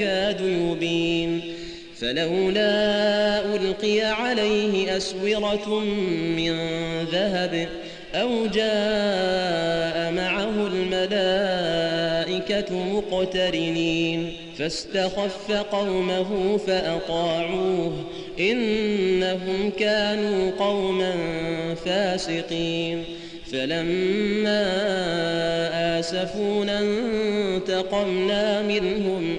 يكاد يبين. فلولا ألقي عليه أسورة من ذهب أو جاء معه الملائكة مقترنين. فاستخف قومه فأطاعوه. إنهم كانوا قوما فاسقين. فلما آسفونا انتقمنا منهم.